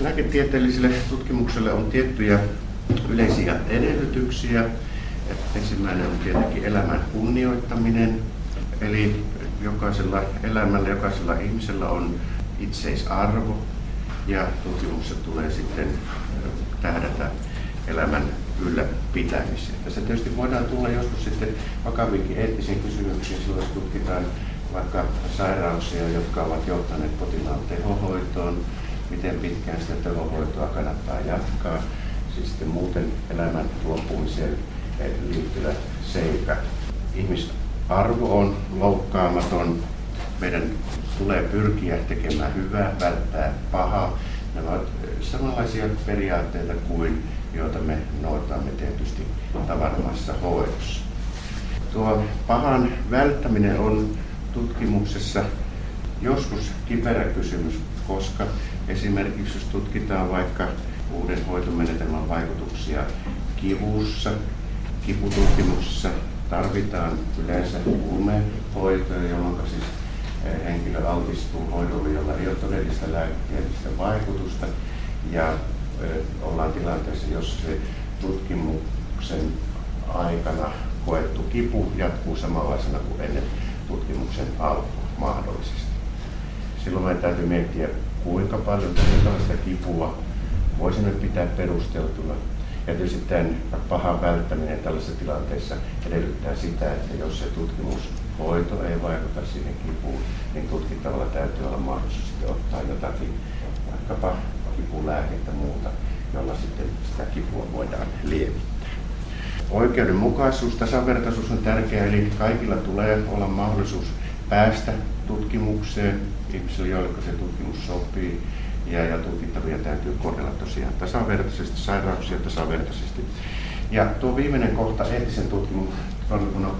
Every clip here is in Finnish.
lääketieteelliselle tutkimukselle on tiettyjä yleisiä edellytyksiä. Ensimmäinen on tietenkin elämän kunnioittaminen, eli jokaisella elämällä, jokaisella ihmisellä on itseisarvo ja tutkimuksessa tulee sitten tähdätä elämän ylläpitämiseen. Tässä tietysti voidaan tulla joskus sitten vakaviinkin eettisiin kysymyksiin, silloin tutkitaan vaikka sairauksia, jotka ovat johtaneet potilaan tehohoitoon, miten pitkään sitä tehohoitoa kannattaa jatkaa, siis sitten muuten elämän loppumiseen liittyvät seikat. Ihmisarvo on loukkaamaton, meidän tulee pyrkiä tekemään hyvää, välttää pahaa. Nämä ovat samanlaisia periaatteita kuin joita me noitamme tietysti tavanomaisessa hoidossa. Tuo pahan välttäminen on tutkimuksessa joskus kiperä kysymys, koska esimerkiksi jos tutkitaan vaikka uuden hoitomenetelmän vaikutuksia kivussa, kipututkimuksessa tarvitaan yleensä huumehoitoja, jolloin siis eh, henkilö altistuu hoidolle, jolla ei ole todellista lääketieteellistä vaikutusta. Ja ollaan tilanteessa, jos se tutkimuksen aikana koettu kipu jatkuu samanlaisena kuin ennen tutkimuksen alku mahdollisesti. Silloin meidän täytyy miettiä, kuinka paljon tällaista kipua voisimme pitää perusteltuna. Ja tietysti tämän pahan välttäminen tällaisessa tilanteessa edellyttää sitä, että jos se tutkimushoito ei vaikuta siihen kipuun, niin tutkittavalla täytyy olla mahdollisuus ottaa jotakin, vaikkapa kipulääkettä muuta, jolla sitten sitä kipua voidaan lievittää. Oikeudenmukaisuus, tasavertaisuus on tärkeää, eli kaikilla tulee olla mahdollisuus päästä tutkimukseen, ihmisille, joille se tutkimus sopii, ja, ja tutkittavia täytyy kohdella tosiaan tasavertaisesti, sairauksia tasavertaisesti. Ja tuo viimeinen kohta, eettisen tutkimuksen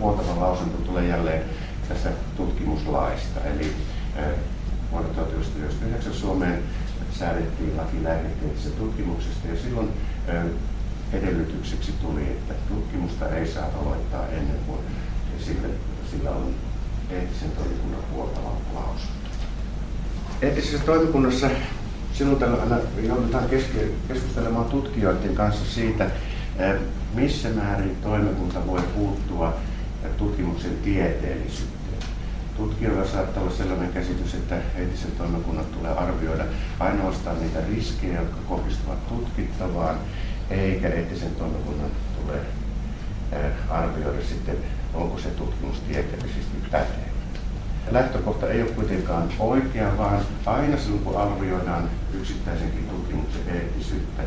puoltava lausunto tulee jälleen tästä tutkimuslaista. Eli vuonna 1999 Suomeen säädettiin laki lääketieteellisestä tutkimuksesta ja silloin edellytykseksi tuli, että tutkimusta ei saa aloittaa ennen kuin sille, sillä on eettisen toimikunnan puoltava lausunto. Eettisessä toimikunnassa silloin aina joudutaan keskustelemaan tutkijoiden kanssa siitä, missä määrin toimikunta voi puuttua tutkimuksen tieteellisyyteen tutkijoilla saattaa olla sellainen käsitys, että eettisen toimikunnan tulee arvioida ainoastaan niitä riskejä, jotka kohdistuvat tutkittavaan, eikä eettisen toimikunnan tule arvioida sitten, onko se tutkimus tieteellisesti pätevä. Lähtökohta ei ole kuitenkaan oikea, vaan aina silloin kun arvioidaan yksittäisenkin tutkimuksen eettisyyttä,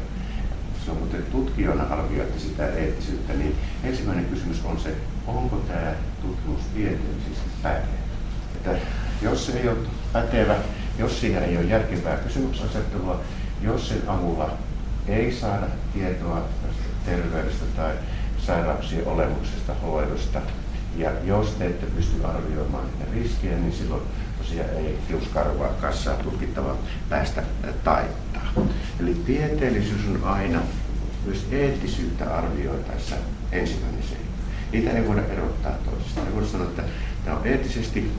silloin kun te tutkijana arvioitte sitä eettisyyttä, niin ensimmäinen kysymys on se, onko tämä tutkimus tieteellisesti pätevä? Että jos se ei ole pätevä, jos siinä ei ole järkevää kysymyksenasettelua, jos sen avulla ei saada tietoa terveydestä tai sairauksien olemuksesta, hoidosta, ja jos te ette pysty arvioimaan niitä riskejä, niin silloin tosiaan ei tiuskarvaa kassaa tutkittavaa päästä taittaa. Eli tieteellisyys on aina myös eettisyyttä arvioitaessa ensimmäinen seikka. Niitä ei voida erottaa toisistaan. Ei voida sanoa, että tämä on eettisesti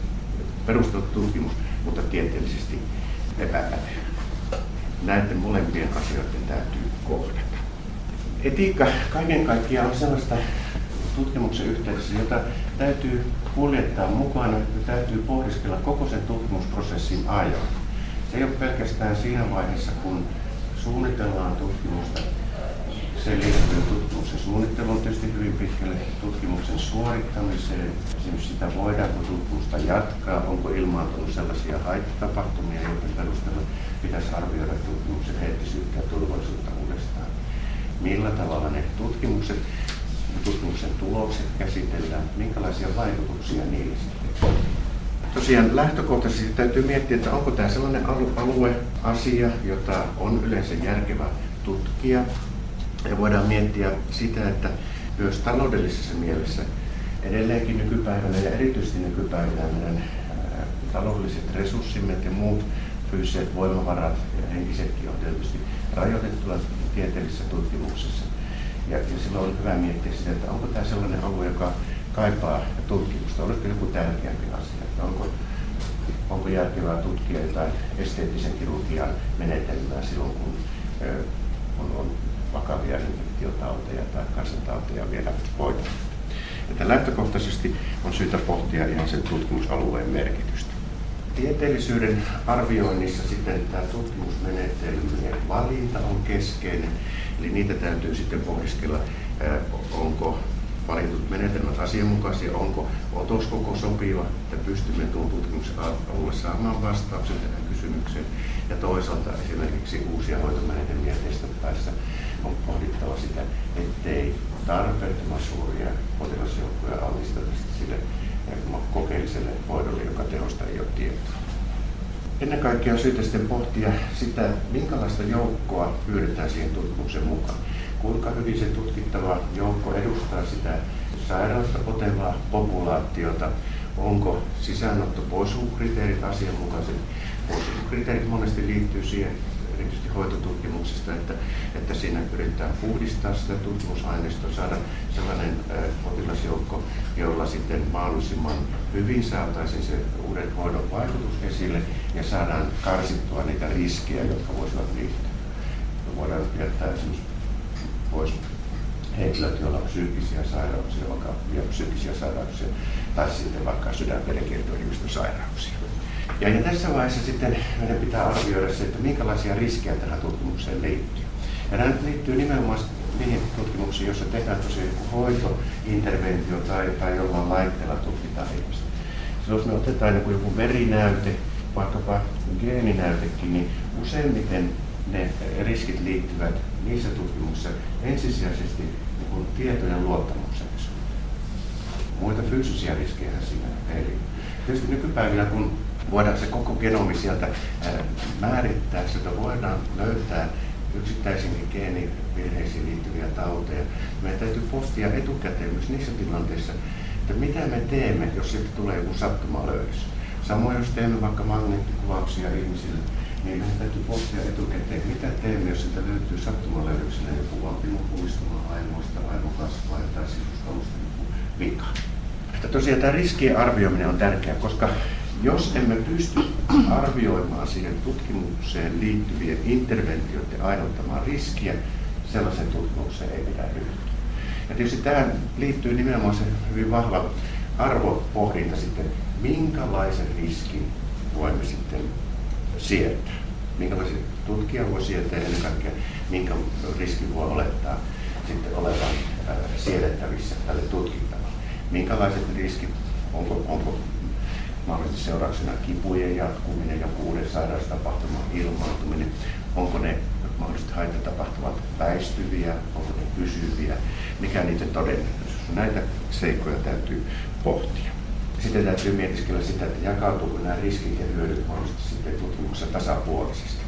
perusteltu tutkimus, mutta tieteellisesti epäpätevä. Näiden molempien asioiden täytyy kohdata. Etiikka kaiken kaikkiaan on sellaista tutkimuksen yhteydessä, jota täytyy kuljettaa mukana ja täytyy pohdiskella koko sen tutkimusprosessin ajan. Se ei ole pelkästään siinä vaiheessa, kun suunnitellaan tutkimusta se liittyy tutkimuksen suunnitteluun tietysti hyvin pitkälle tutkimuksen suorittamiseen. Esimerkiksi sitä voidaanko tutkimusta jatkaa, onko ilmaantunut sellaisia haittatapahtumia, joiden perusteella pitäisi arvioida tutkimuksen eettisyyttä ja turvallisuutta uudestaan. Millä tavalla ne tutkimukset tutkimuksen tulokset käsitellään, minkälaisia vaikutuksia niillä on. Tosiaan lähtökohtaisesti täytyy miettiä, että onko tämä sellainen alue, asia, jota on yleensä järkevä tutkia, ja voidaan miettiä sitä, että myös taloudellisessa mielessä edelleenkin nykypäivänä ja erityisesti nykypäivänä meidän taloudelliset resurssimme ja muut fyysiset voimavarat ja henkisetkin on tietysti rajoitettua tieteellisessä tutkimuksessa. Ja, ja silloin on hyvä miettiä sitä, että onko tämä sellainen alue, joka kaipaa tutkimusta, olisiko joku tärkeämpi asia, että onko, onko järkevää tutkia jotain esteettisen kirurgian menetelmää silloin, kun on, on vakavia infektiotauteja tai kansantauteja vielä hoitaa. Että lähtökohtaisesti on syytä pohtia ihan sen tutkimusalueen merkitystä. Tieteellisyyden arvioinnissa sitten tämä tutkimusmenetelmien valinta on keskeinen, eli niitä täytyy sitten pohdiskella, onko valitut menetelmät asianmukaisia, onko otos koko sopiva, että pystymme tuon tutkimuksen alueelle saamaan vastauksen tähän kysymykseen. Ja toisaalta esimerkiksi uusia hoitomenetelmiä testattaessa on pohdittava sitä, ettei tarpeettoman suuria potilasjoukkoja altisteta sille kokeelliselle hoidolle, joka tehosta ei ole tietoa. Ennen kaikkea syytä sitten pohtia sitä, minkälaista joukkoa pyydetään siihen tutkimuksen mukaan. Kuinka hyvin se tutkittava joukko edustaa sitä sairautta potevaa populaatiota, onko sisäänotto poissulkukriteerit asianmukaiset. Poissulkukriteerit monesti liittyy siihen, erityisesti hoitotutkimuksesta, että, että siinä pyritään puhdistaa sitä tutkimusaineistoa, saada sellainen potilasjoukko, jolla sitten mahdollisimman hyvin saataisiin se uuden hoidon vaikutus esille ja saadaan karsittua niitä riskejä, jotka voisivat liittyä. Me voidaan jättää esimerkiksi pois henkilöt, joilla on psyykkisiä sairauksia, vakavia psyykkisiä sairauksia, tai sitten vaikka sydänverenkiertoelimistön sairauksia. Ja, ja tässä vaiheessa sitten meidän pitää arvioida se, että minkälaisia riskejä tähän tutkimukseen liittyy. Ja nämä liittyy nimenomaan niihin tutkimuksiin, joissa tehdään tosiaan joku hoito, interventio tai, tai jollain laitteella tutkitaan ihmistä. Jos me otetaan joku, joku verinäyte, vaikkapa geeninäytekin, niin useimmiten ne riskit liittyvät niissä tutkimuksissa ensisijaisesti niin tietojen luottamuksellisuuteen. Muita fyysisiä riskejä siinä ei. Tietysti nykypäivänä, kun voidaan se koko genomi sieltä määrittää, sitä voidaan löytää yksittäisiinkin geenivirheisiin liittyviä tauteja. Meidän täytyy pohtia etukäteen myös niissä tilanteissa, että mitä me teemme, jos sieltä tulee joku sattumalöydös. Samoin jos teemme vaikka magneettikuvauksia ihmisille, niin meidän täytyy pohtia etukäteen, mitä teemme, jos sieltä löytyy sattumalöydöksenä joku valtimopuistuma aivoista, aivokasvaa tai sisuskalusta joku vika. Että tosiaan tämä riskien arvioiminen on tärkeää, koska jos emme pysty arvioimaan siihen tutkimukseen liittyvien interventioiden aiheuttamaa riskiä, sellaisen tutkimukseen ei pidä ryhtyä. Ja tietysti tähän liittyy nimenomaan se hyvin vahva arvopohdinta sitten, minkälaisen riskin voimme sitten sietää. Minkälaisen tutkija voi sietää ja ennen kaikkea minkä riskin voi olettaa sitten olevan siedettävissä tälle tutkittavalle. Minkälaiset riskit, onko, onko mahdollisesti seurauksena kipujen jatkuminen ja uuden sairaustapahtuman ilmaantuminen, onko ne mahdollisesti haitatapahtumat väistyviä, onko ne pysyviä, mikä niiden todennäköisyys. Näitä seikkoja täytyy pohtia. Sitten täytyy mietiskellä sitä, että jakautuuko nämä riskit ja hyödyt mahdollisesti sitten tutkimuksessa tasapuolisesti.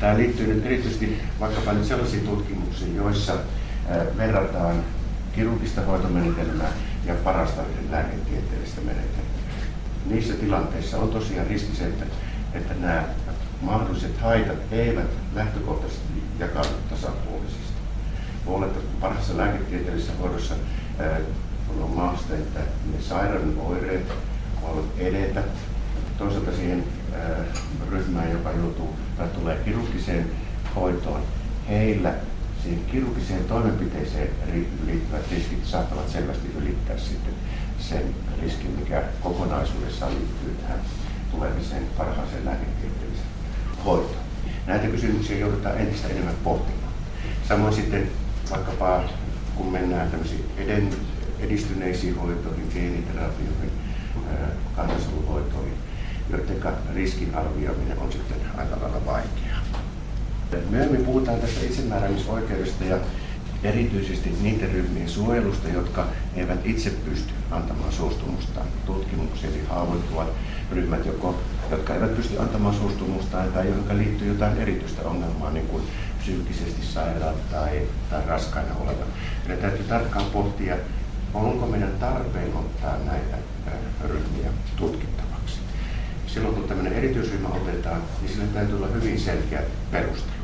Tämä liittyy nyt erityisesti vaikkapa nyt sellaisiin tutkimuksiin, joissa verrataan kirurgista hoitomenetelmää ja parasta lääketieteellistä menetelmää niissä tilanteissa on tosiaan riski se, että, että nämä mahdolliset haitat eivät lähtökohtaisesti jakaudu tasapuolisesti. Voi olla, että parhaassa lääketieteellisessä hoidossa on mahdollista, että ne sairauden oireet voivat edetä. Toisaalta siihen ää, ryhmään, joka joutuu tai tulee kirurgiseen hoitoon, heillä siihen kirurgiseen toimenpiteeseen liittyvät riskit saattavat selvästi ylittää sitten sen riskin, mikä kokonaisuudessaan liittyy tähän tulemiseen parhaaseen lääketieteelliseen hoitoon. Näitä kysymyksiä joudutaan entistä enemmän pohtimaan. Samoin sitten vaikkapa kun mennään tämmöisiin edistyneisiin hoitoihin, geeniterapioihin, kantasoluhoitoihin, joiden riskin arvioiminen on sitten aika lailla vaikeaa. Myöhemmin puhutaan tästä itsemääräämisoikeudesta ja erityisesti niiden ryhmien suojelusta, jotka eivät itse pysty antamaan suostumustaan tutkimuksiin, eli haavoittuvat ryhmät, joko, jotka eivät pysty antamaan suostumustaan tai johon liittyy jotain erityistä ongelmaa, niin kuin psyykkisesti sairaan tai, tai raskaina oleva. Eli täytyy tarkkaan pohtia, onko meidän tarpeen ottaa näitä ryhmiä tutkittavaksi. Silloin kun tämmöinen erityisryhmä otetaan, niin sillä täytyy olla hyvin selkeät perustelut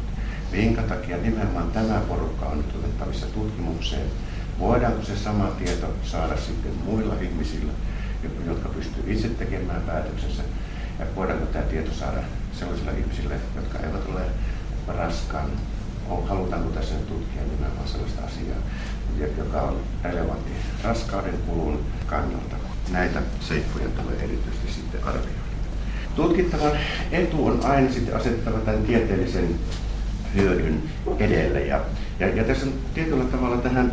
minkä takia nimenomaan tämä porukka on nyt otettavissa tutkimukseen. Voidaanko se sama tieto saada sitten muilla ihmisillä, jotka pystyvät itse tekemään päätöksensä. ja voidaanko tämä tieto saada sellaisille ihmisille, jotka eivät ole raskaan, halutaanko tässä tutkia nimenomaan sellaista asiaa, joka on relevantti raskauden kulun kannalta. Näitä seikkoja tulee erityisesti sitten arvioida. Tutkittavan etu on aina sitten asettava tämän tieteellisen hyödyn edelle. Ja, ja, ja tässä tietyllä tavalla tähän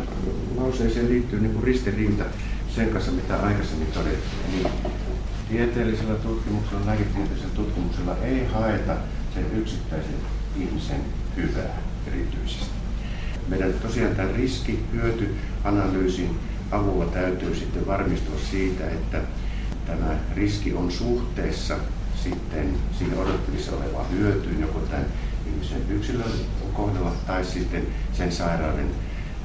lauseeseen liittyy niin kuin ristiriita sen kanssa, mitä aikaisemmin todettiin. Eli tieteellisellä tutkimuksella, lääketieteellisellä tutkimuksella ei haeta sen yksittäisen ihmisen hyvää erityisesti. Meidän tosiaan tämän riski-hyöty-analyysin avulla täytyy sitten varmistua siitä, että tämä riski on suhteessa sitten siihen odottavissa olevaan hyötyyn, joko tämän ihmisen yksilön kohdalla tai sitten sen sairauden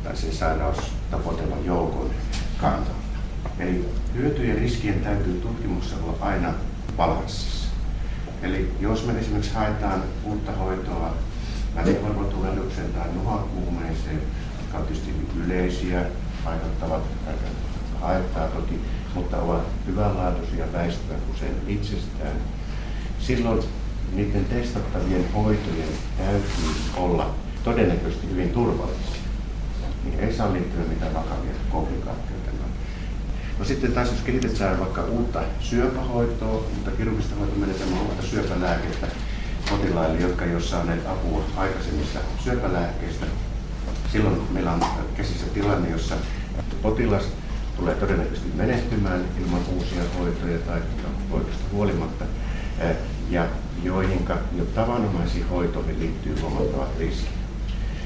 tai sen sairausta potevan joukon kannalta. Eli hyötyjen ja riskien täytyy tutkimuksessa olla aina balanssissa. Eli jos me esimerkiksi haetaan uutta hoitoa välivarvotulehdukseen tai nuhakuumeeseen, jotka on tietysti yleisiä, aiheuttavat haittaa toki, mutta ovat hyvänlaatuisia väistyvät usein itsestään. Silloin niiden testattavien hoitojen täytyy olla todennäköisesti hyvin turvallisia. Niin ei saa liittyä mitään vakavia komplikaatioita. No sitten taas jos kehitetään vaikka uutta syöpähoitoa, mutta kirurgista hoitomenetelmää, uutta syöpälääkettä potilaille, jotka ei ole saaneet apua aikaisemmista syöpälääkkeistä, silloin meillä on käsissä tilanne, jossa potilas tulee todennäköisesti menehtymään ilman uusia hoitoja tai hoidosta huolimatta, ja joihinka jo tavanomaisiin hoitoihin liittyy huomattavat riskit.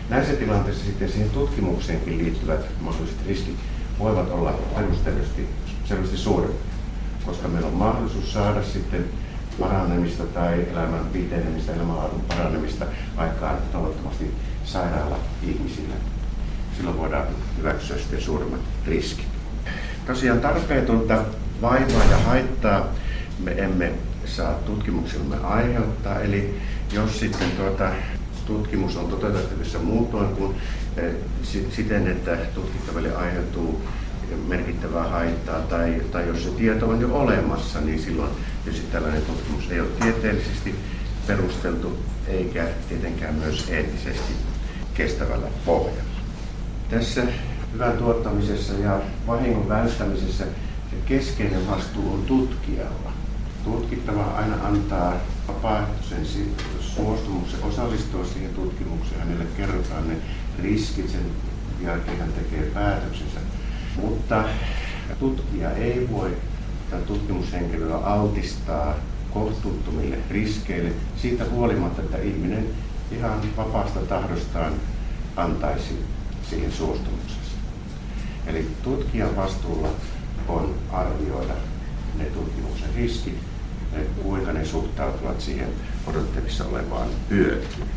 Näissä tilanteissa sitten siihen tutkimukseenkin liittyvät mahdolliset riskit voivat olla perustellusti selvästi suurempi, koska meillä on mahdollisuus saada sitten paranemista tai elämän pitenemistä, elämänlaadun paranemista aikaan toivottavasti sairaalla ihmisillä. Silloin voidaan hyväksyä sitten suuremmat riskit. Tosiaan tarpeetonta vaivaa ja haittaa me emme saa tutkimuksillamme aiheuttaa. Eli jos sitten tuota, tutkimus on toteutettavissa muutoin kuin eh, siten, että tutkittaville aiheutuu merkittävää haittaa tai, tai jos se tieto on jo olemassa, niin silloin tietysti tällainen tutkimus ei ole tieteellisesti perusteltu eikä tietenkään myös eettisesti kestävällä pohjalla. Tässä hyvän tuottamisessa ja vahingon välttämisessä se keskeinen vastuu on tutkijalla. Tutkittava aina antaa vapaaehtoisen suostumuksen osallistua siihen tutkimukseen. Hänelle kerrotaan ne riskit, sen jälkeen hän tekee päätöksensä. Mutta tutkija ei voi tätä tutkimushenkilöä altistaa kohtuuttomille riskeille siitä huolimatta, että ihminen ihan vapaasta tahdostaan antaisi siihen suostumuksensa. Eli tutkijan vastuulla on arvioida ne tutkimuksen riskit, kuinka ne suhtautuvat siihen odottavissa olevaan hyötyyn.